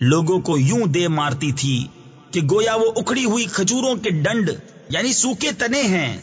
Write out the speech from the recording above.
لوگوں کو یوں دے مارتی تھی کہ گویا وہ اکڑی ہوئی کھجوروں کے ڈنڈ یعنی سوکھے تنے ہیں۔